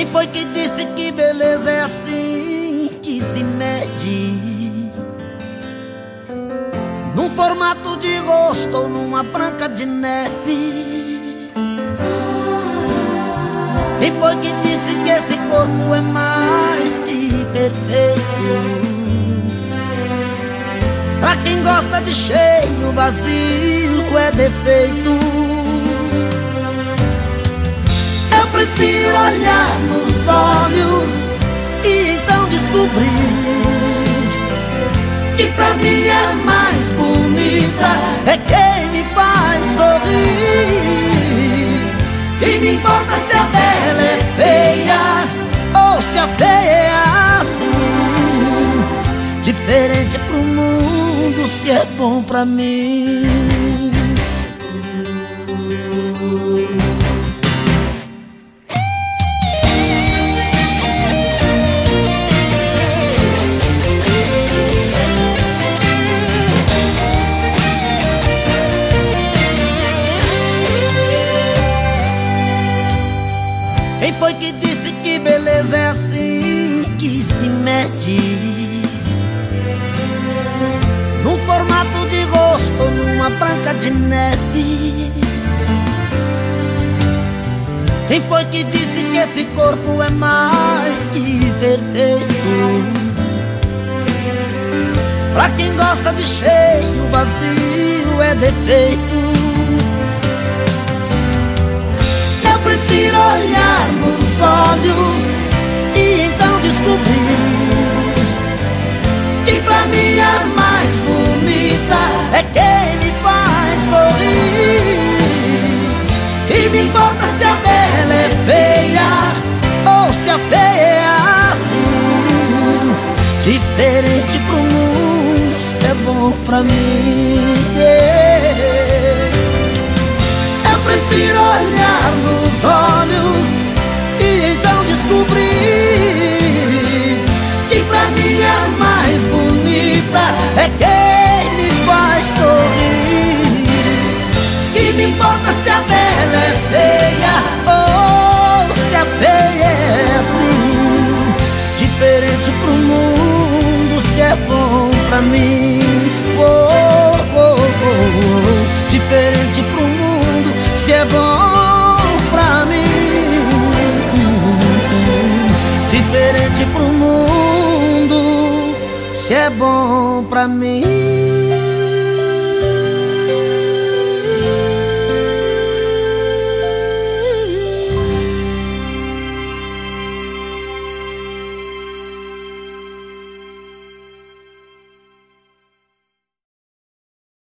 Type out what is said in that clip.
Quem foi que disse que beleza é assim que se mede? Num formato de rosto ou numa branca de neve? Quem foi que disse que esse corpo é mais que perfeito? Pra quem gosta de cheio, vazio é defeito. Eu prefiro olhar pra mim é mais bonita é quem me faz sorrir. E me importa se a dela é feia ou se a feia é assim, diferente pro mundo se é bom pra mim. Quem foi que disse que beleza é assim que se mede? formato de rosto numa branca de neve. Quem foi que disse que esse corpo é mais que perfeito? Pra quem gosta de cheio, vazio é defeito. Olhar nos olhos e então descobrir que pra mim é mais é quem me faz sorrir. E me importa se a bela é feia ou se a feia é assim. Diferente pro mundo, é bom pra mim. Eu prefiro olhar nos me importa se a bela é feia ou se a feia é assim. Diferente pro mundo, se é bom pra mim. Oh, oh, oh. Diferente pro mundo, se é bom pra mim. Diferente pro mundo, se é bom pra mim.